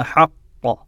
أحق.